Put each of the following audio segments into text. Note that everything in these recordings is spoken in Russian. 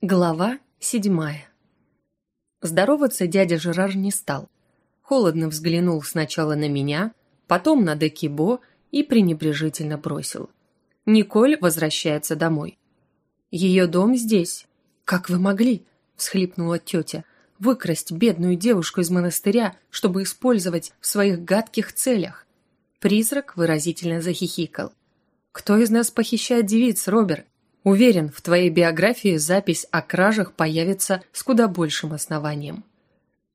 Глава седьмая. Здороваться дядя Жерар не стал. Холодно взглянул сначала на меня, потом на Декибо и пренебрежительно бросил. Николь возвращается домой. Ее дом здесь. Как вы могли, всхлипнула тетя, выкрасть бедную девушку из монастыря, чтобы использовать в своих гадких целях? Призрак выразительно захихикал. Кто из нас похищает девиц, Роберт? Уверен, в твоей биографии запись о кражах появится с куда большим основанием.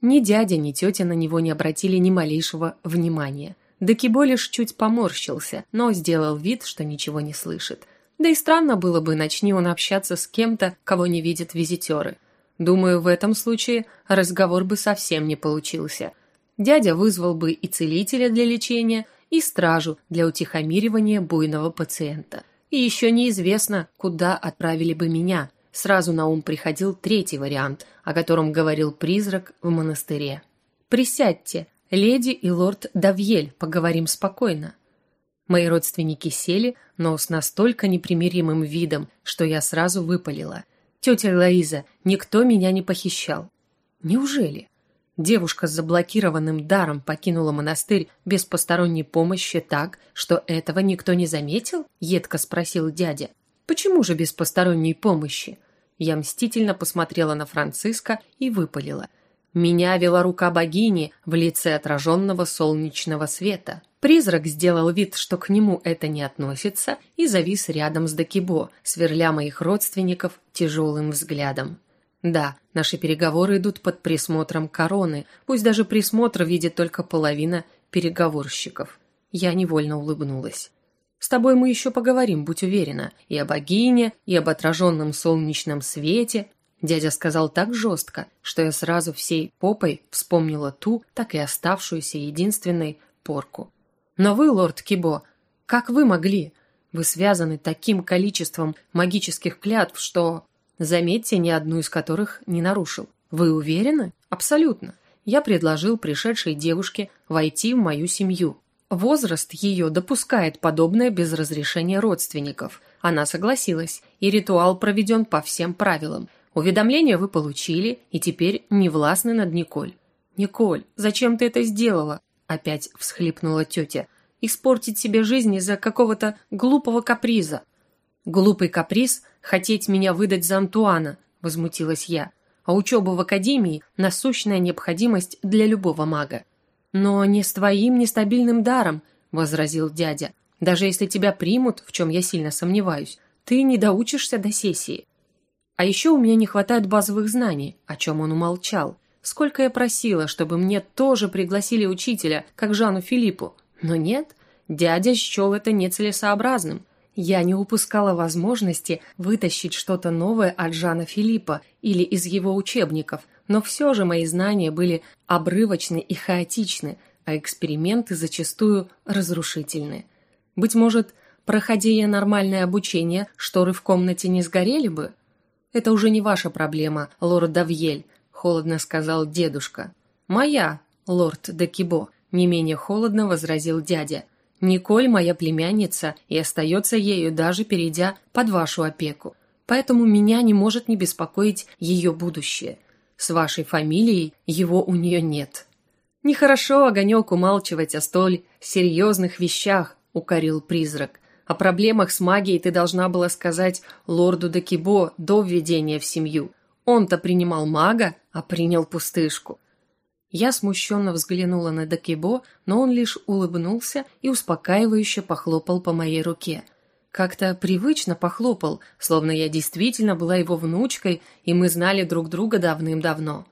Ни дядя, ни тетя на него не обратили ни малейшего внимания. Декибо лишь чуть поморщился, но сделал вид, что ничего не слышит. Да и странно было бы, начни он общаться с кем-то, кого не видят визитеры. Думаю, в этом случае разговор бы совсем не получился. Дядя вызвал бы и целителя для лечения, и стражу для утихомиривания буйного пациента – и еще неизвестно, куда отправили бы меня. Сразу на ум приходил третий вариант, о котором говорил призрак в монастыре. «Присядьте, леди и лорд Давьель, поговорим спокойно». Мои родственники сели, но с настолько непримиримым видом, что я сразу выпалила. «Тетя Лоиза, никто меня не похищал». «Неужели?» Девушка с заблокированным даром покинула монастырь без посторонней помощи так, что этого никто не заметил? Едко спросил дядя. Почему же без посторонней помощи? Я мстительно посмотрела на Франциска и выпалила. Меня вела рука богини в лице отраженного солнечного света. Призрак сделал вид, что к нему это не относится, и завис рядом с Дакибо, сверля моих родственников тяжелым взглядом. Да, наши переговоры идут под присмотром короны, пусть даже присмотр видит только половина переговорщиков. Я невольно улыбнулась. С тобой мы еще поговорим, будь уверена, и о богине, и об отраженном солнечном свете. Дядя сказал так жестко, что я сразу всей попой вспомнила ту, так и оставшуюся единственной порку. Но вы, лорд Кибо, как вы могли? Вы связаны таким количеством магических клятв, что... Заметьте, ни одну из которых не нарушил. Вы уверены? Абсолютно. Я предложил пришедшей девушке войти в мою семью. Возраст ее допускает подобное без разрешения родственников. Она согласилась, и ритуал проведен по всем правилам. Уведомление вы получили, и теперь не властны над Николь. «Николь, зачем ты это сделала?» Опять всхлипнула тетя. «Испортить себе жизнь из-за какого-то глупого каприза». «Глупый каприз хотеть меня выдать за Антуана», – возмутилась я. «А учеба в академии – насущная необходимость для любого мага». «Но не с твоим нестабильным даром», – возразил дядя. «Даже если тебя примут, в чем я сильно сомневаюсь, ты не доучишься до сессии». А еще у меня не хватает базовых знаний, о чем он умолчал. Сколько я просила, чтобы мне тоже пригласили учителя, как Жану Филиппу. Но нет, дядя счел это нецелесообразным – я не упускала возможности вытащить что-то новое от Жана Филиппа или из его учебников, но все же мои знания были обрывочны и хаотичны, а эксперименты зачастую разрушительны. Быть может, проходя я нормальное обучение, шторы в комнате не сгорели бы? Это уже не ваша проблема, лорд Давьель, холодно сказал дедушка. Моя, лорд Декибо, не менее холодно возразил дядя. Николь моя племянница и остается ею, даже перейдя под вашу опеку. Поэтому меня не может не беспокоить ее будущее. С вашей фамилией его у нее нет. Нехорошо, Огонек, умалчивать о столь серьезных вещах, укорил призрак. О проблемах с магией ты должна была сказать лорду Декибо до введения в семью. Он-то принимал мага, а принял пустышку. Я смущенно взглянула на Дакибо, но он лишь улыбнулся и успокаивающе похлопал по моей руке. Как-то привычно похлопал, словно я действительно была его внучкой, и мы знали друг друга давным-давно.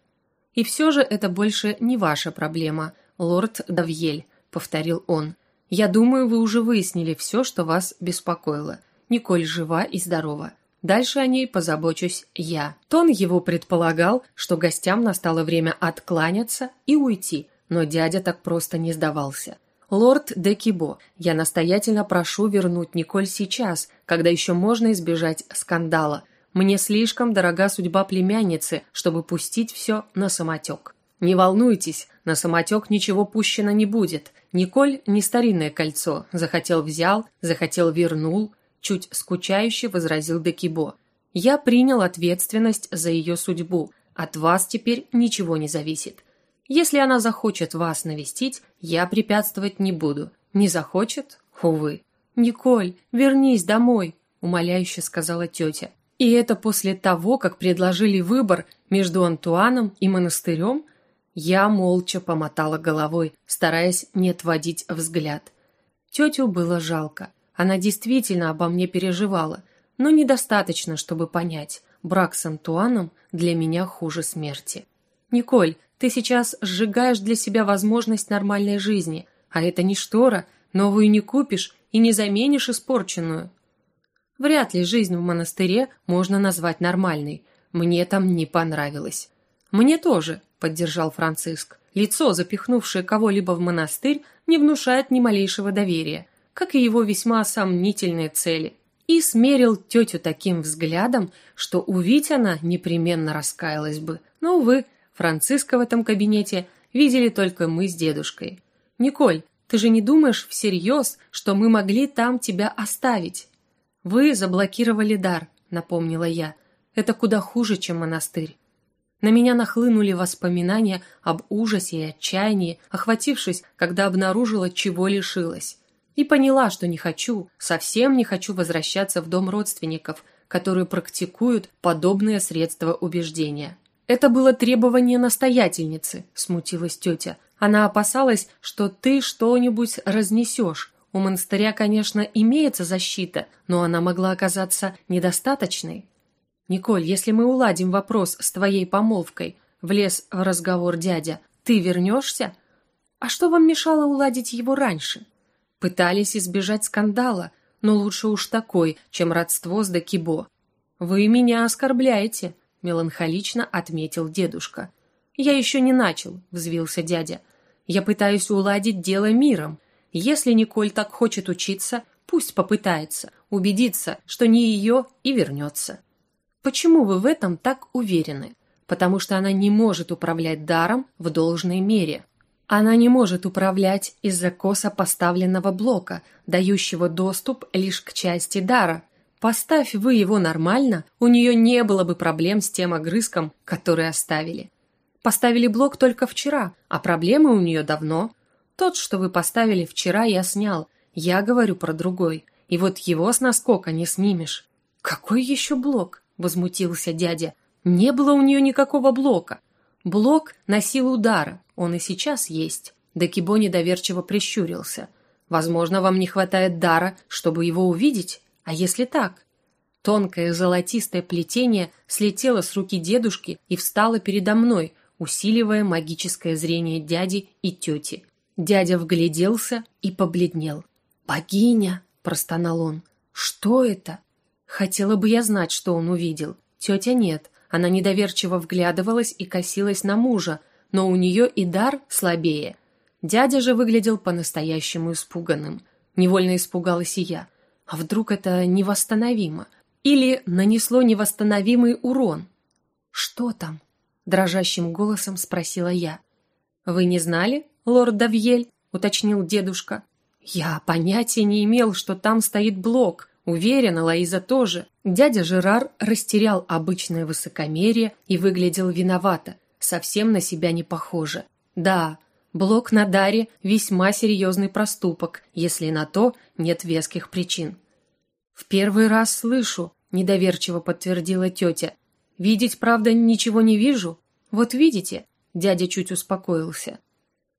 «И все же это больше не ваша проблема, лорд Давьель», — повторил он. «Я думаю, вы уже выяснили все, что вас беспокоило. Николь жива и здорова. Дальше о ней позабочусь я. Тон его предполагал, что гостям настало время откланяться и уйти, но дядя так просто не сдавался. «Лорд де Кибо, я настоятельно прошу вернуть Николь сейчас, когда еще можно избежать скандала. Мне слишком дорога судьба племянницы, чтобы пустить все на самотек». «Не волнуйтесь, на самотек ничего пущено не будет. Николь не старинное кольцо. Захотел – взял, захотел – вернул чуть скучающе возразил Декибо. Я принял ответственность за ее судьбу. От вас теперь ничего не зависит. Если она захочет вас навестить, я препятствовать не буду. Не захочет? Увы. «Николь, вернись домой», – умоляюще сказала тетя. И это после того, как предложили выбор между Антуаном и монастырем? Я молча помотала головой, стараясь не отводить взгляд. Тетю было жалко. Она действительно обо мне переживала, но недостаточно, чтобы понять, брак с Антуаном для меня хуже смерти. «Николь, ты сейчас сжигаешь для себя возможность нормальной жизни, а это не штора, новую не купишь и не заменишь испорченную. Вряд ли жизнь в монастыре можно назвать нормальной. Мне там не понравилось. Мне тоже, поддержал Франциск. Лицо, запихнувшее кого-либо в монастырь, не внушает ни малейшего доверия, как и его весьма сомнительные цели. И смерил тетю таким взглядом, что увидеть она непременно раскаялась бы. Но, увы, Франциска в этом кабинете видели только мы с дедушкой. «Николь, ты же не думаешь всерьез, что мы могли там тебя оставить? Вы заблокировали дар, напомнила я. Это куда хуже, чем монастырь. На меня нахлынули воспоминания об ужасе и отчаянии, охватившись, когда обнаружила, чего лишилась. И поняла, что не хочу, совсем не хочу возвращаться в дом родственников, которые практикуют подобные средства убеждения. Это было требование настоятельницы, смутилась тетя, она опасалась, что ты что-нибудь разнесешь. У монастыря, конечно, имеется защита, но она могла оказаться недостаточной. Николь, если мы уладим вопрос с твоей помолвкой, влез в разговор дядя, ты вернешься? А что вам мешало уладить его раньше? Пытались избежать скандала, но лучше уж такой, чем родство с Декибо. Вы меня оскорбляете, меланхолично отметил дедушка. Я еще не начал, взвился дядя. Я пытаюсь уладить дело миром. Если Николь так хочет учиться, пусть попытается, убедиться, что не ее и вернется. Почему вы в этом так уверены? Потому что она не может управлять даром в должной мере. Она не может управлять из-за косо поставленного блока, дающего доступ лишь к части дара. Поставь вы его нормально, у нее не было бы проблем с тем огрызком, который оставили. Поставили блок только вчера, а проблемы у нее давно. Тот, что вы поставили вчера, я снял. Я говорю про другой. И вот его с наскока не снимешь. Какой еще блок? Возмутился дядя. Не было у нее никакого блока. Блок на силу удара. Он и сейчас есть. Декибо недоверчиво прищурился. Возможно, вам не хватает дара, чтобы его увидеть? А если так? Тонкое золотистое плетение слетело с руки дедушки и встало передо мной, усиливая магическое зрение дяди и тети. Дядя вгляделся и побледнел. «Богиня!» – простонал он. «Что это?» Хотела бы я знать, что он увидел. Тетя нет. Она недоверчиво вглядывалась и косилась на мужа, но у нее и дар слабее. Дядя же выглядел по-настоящему испуганным. Невольно испугалась и я. А вдруг это невосстановимо? Или нанесло невосстановимый урон? Что там? дрожащим голосом спросила я. Вы не знали, лорд Давьель? уточнил дедушка. Я понятия не имел, что там стоит блок. Уверена, Лаиза тоже. Дядя Жерар растерял обычное высокомерие и выглядел виновато, совсем на себя не похоже. Да, блок на даре весьма серьезный проступок, если на то нет веских причин. В первый раз слышу, недоверчиво подтвердила тетя. Видеть, правда, ничего не вижу. Вот видите, дядя чуть успокоился.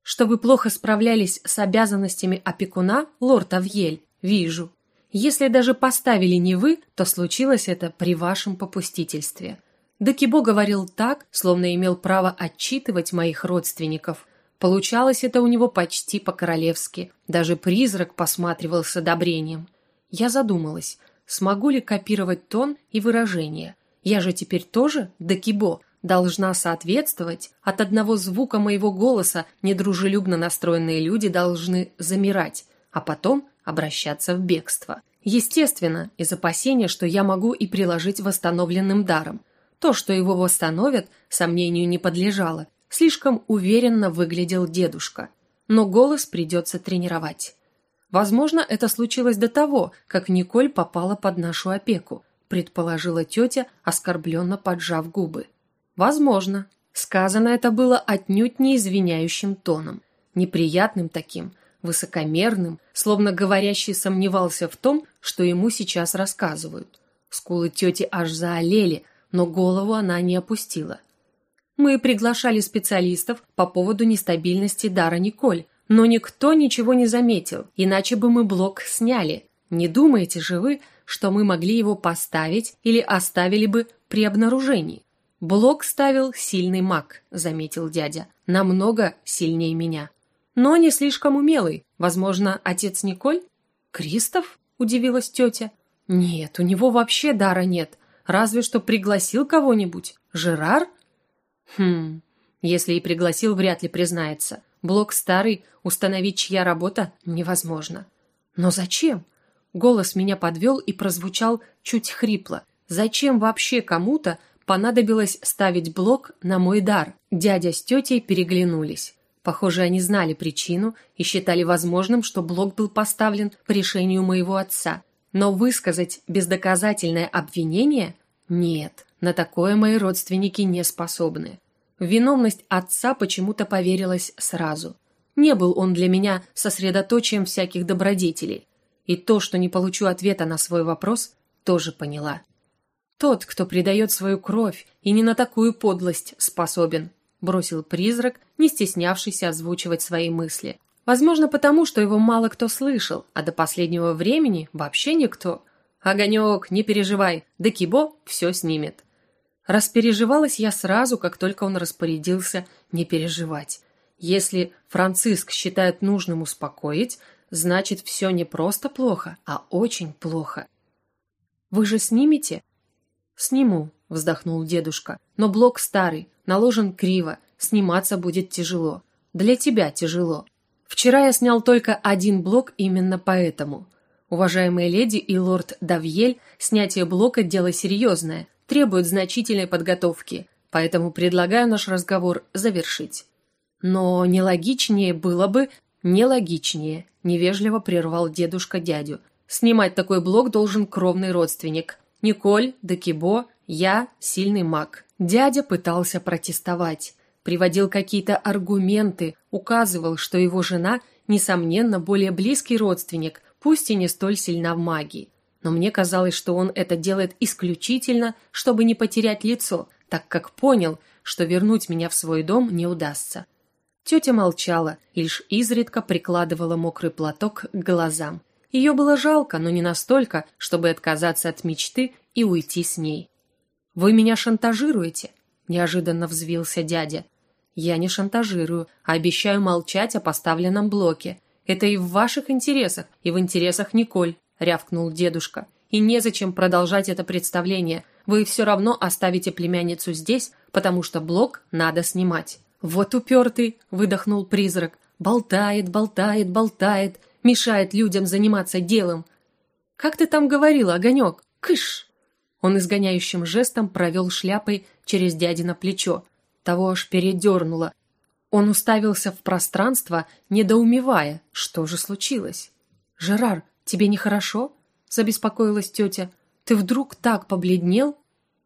Что вы плохо справлялись с обязанностями опекуна, лорд Авьель, вижу. Если даже поставили не вы, то случилось это при вашем попустительстве. Декибо говорил так, словно имел право отчитывать моих родственников. Получалось это у него почти по-королевски. Даже призрак посматривал с одобрением. Я задумалась, смогу ли копировать тон и выражение. Я же теперь тоже Декибо, должна соответствовать, от одного звука моего голоса недружелюбно настроенные люди должны замирать, а потом обращаться в бегство. Естественно, из опасения, что я могу и приложить восстановленным даром. То, что его восстановят, сомнению не подлежало. Слишком уверенно выглядел дедушка. Но голос придется тренировать. Возможно, это случилось до того, как Николь попала под нашу опеку. предположила тетя, оскорбленно поджав губы. Возможно. Сказано это было отнюдь не извиняющим тоном, неприятным таким, высокомерным, словно говорящий сомневался в том, что ему сейчас рассказывают. Скулы тети аж заолели, но голову она не опустила. Мы приглашали специалистов по поводу нестабильности дара Николь, но никто ничего не заметил, иначе бы мы блок сняли. Не думаете же вы, что мы могли его поставить или оставили бы при обнаружении? Блок ставил сильный маг, заметил дядя, намного сильнее меня. Но не слишком умелый. Возможно, отец Николь? Кристоф? Удивилась тетя. Нет, у него вообще дара нет. Разве что пригласил кого-нибудь. Жерар? Хм, если и пригласил, вряд ли признается. Блок старый, установить чья работа невозможно. Но зачем? Голос меня подвел и прозвучал чуть хрипло. Зачем вообще кому-то понадобилось ставить блок на мой дар? Дядя с тетей переглянулись. Похоже, они знали причину и считали возможным, что блок был поставлен по решению моего отца. Но высказать бездоказательное обвинение? Нет, на такое мои родственники не способны. Виновность отца почему-то поверилась сразу. Не был он для меня сосредоточием всяких добродетелей. И то, что не получу ответа на свой вопрос, тоже поняла. Тот, кто предает свою кровь и не на такую подлость способен, бросил призрак, не стеснявшийся озвучивать свои мысли. Возможно, потому, что его мало кто слышал, а до последнего времени вообще никто. «Огонек, не переживай, Декибо все снимет». Распереживалась я сразу, как только он распорядился не переживать. Если Франциск считает нужным успокоить, значит, все не просто плохо, а очень плохо. «Вы же снимете?» «Сниму», — вздохнул дедушка, — «но блок старый, наложен криво, сниматься будет тяжело. Для тебя тяжело. Вчера я снял только один блок именно поэтому. Уважаемые леди и лорд Давьель, снятие блока – дело серьезное, требует значительной подготовки, поэтому предлагаю наш разговор завершить. Но нелогичнее было бы... Нелогичнее, невежливо прервал дедушка дядю. Снимать такой блок должен кровный родственник. Николь, Декибо, я – сильный маг. Дядя пытался протестовать, приводил какие-то аргументы, указывал, что его жена, несомненно, более близкий родственник, пусть и не столь сильна в магии. Но мне казалось, что он это делает исключительно, чтобы не потерять лицо, так как понял, что вернуть меня в свой дом не удастся. Тетя молчала, лишь изредка прикладывала мокрый платок к глазам. Ее было жалко, но не настолько, чтобы отказаться от мечты и уйти с ней. «Вы меня шантажируете?» – неожиданно взвился дядя. «Я не шантажирую, а обещаю молчать о поставленном блоке. Это и в ваших интересах, и в интересах Николь», – рявкнул дедушка. «И незачем продолжать это представление. Вы все равно оставите племянницу здесь, потому что блок надо снимать». «Вот упертый!» – выдохнул призрак. «Болтает, болтает, болтает, мешает людям заниматься делом». «Как ты там говорила, Огонек? Кыш!» Он изгоняющим жестом провел шляпой через дядино плечо. Того аж передернуло. Он уставился в пространство, недоумевая, что же случилось. «Жерар, тебе нехорошо?» – забеспокоилась тетя. «Ты вдруг так побледнел?»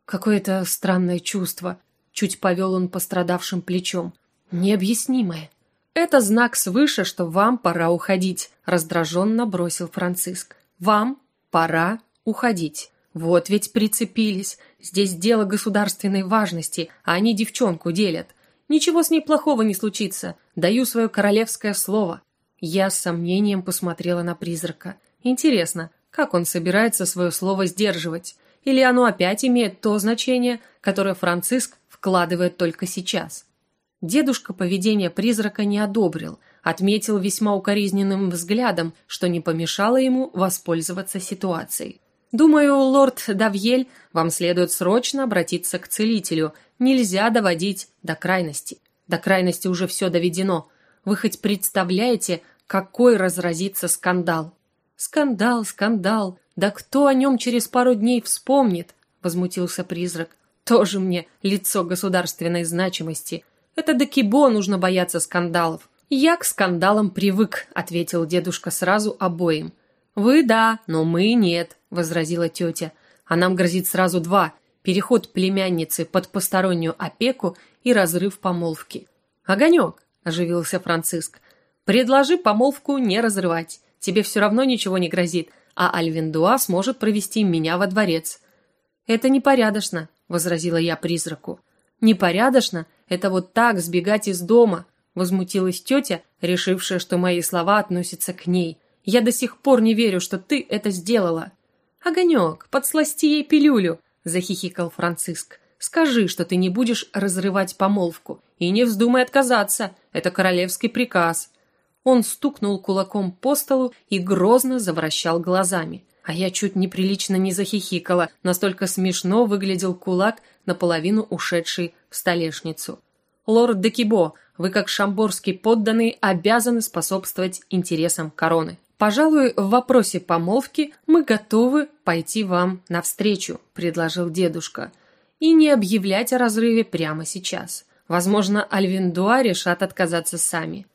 «Какое-то странное чувство», – чуть повел он пострадавшим плечом. «Необъяснимое». «Это знак свыше, что вам пора уходить», – раздраженно бросил Франциск. «Вам пора уходить». Вот ведь прицепились. Здесь дело государственной важности, а они девчонку делят. Ничего с ней плохого не случится. Даю свое королевское слово. Я с сомнением посмотрела на призрака. Интересно, как он собирается свое слово сдерживать? Или оно опять имеет то значение, которое Франциск вкладывает только сейчас? Дедушка поведение призрака не одобрил, отметил весьма укоризненным взглядом, что не помешало ему воспользоваться ситуацией. Думаю, лорд Давьель, вам следует срочно обратиться к целителю. Нельзя доводить до крайности. До крайности уже все доведено. Вы хоть представляете, какой разразится скандал? Скандал, скандал. Да кто о нем через пару дней вспомнит? Возмутился призрак. Тоже мне лицо государственной значимости. Это до кибо нужно бояться скандалов. Я к скандалам привык, ответил дедушка сразу обоим. «Вы да, но мы нет», — возразила тетя. а нам грозит сразу два – переход племянницы под постороннюю опеку и разрыв помолвки. «Огонек», – оживился Франциск, – «предложи помолвку не разрывать. Тебе все равно ничего не грозит, а Альвиндуа сможет провести меня во дворец». «Это непорядочно», – возразила я призраку. «Непорядочно – это вот так сбегать из дома», – возмутилась тетя, решившая, что мои слова относятся к ней. «Я до сих пор не верю, что ты это сделала». «Огонек, подсласти ей пилюлю», – захихикал Франциск. «Скажи, что ты не будешь разрывать помолвку, и не вздумай отказаться, это королевский приказ». Он стукнул кулаком по столу и грозно завращал глазами. А я чуть неприлично не захихикала, настолько смешно выглядел кулак, наполовину ушедший в столешницу. «Лорд Декибо, вы как шамборский подданный обязаны способствовать интересам короны. Пожалуй, в вопросе помолвки мы готовы пойти вам навстречу», – предложил дедушка. «И не объявлять о разрыве прямо сейчас. Возможно, Альвиндуа решат отказаться сами».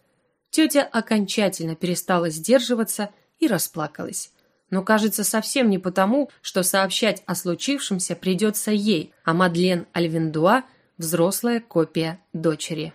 Тетя окончательно перестала сдерживаться и расплакалась. Но, кажется, совсем не потому, что сообщать о случившемся придется ей, а Мадлен Альвиндуа – взрослая копия дочери.